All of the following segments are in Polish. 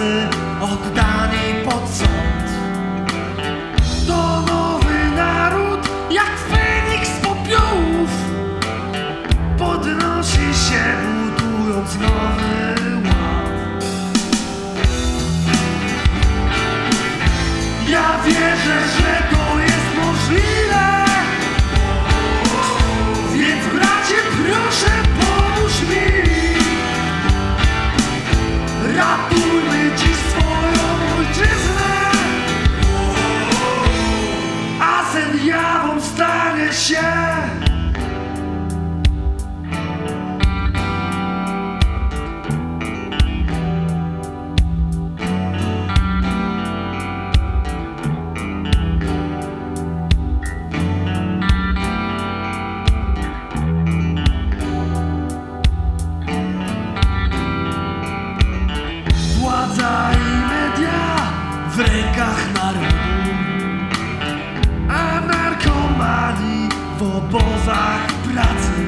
pracy oddani pod sąd. To nowy naród, jak Feniks z popiołów, podnosi się, budując nowy ład. Ja wierzę, że w obozach pracy.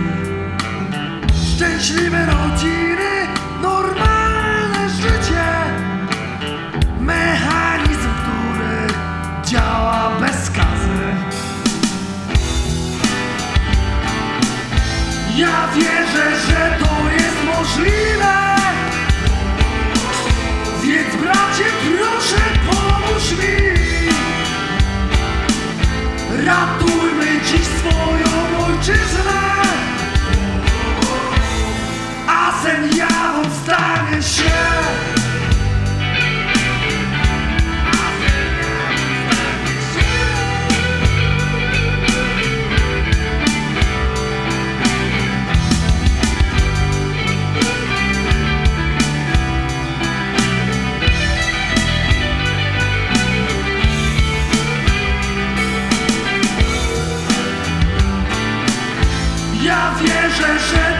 Szczęśliwe rodziny, normalne życie. Mechanizm, który działa bez skazy Ja wierzę, że to jest możliwe decision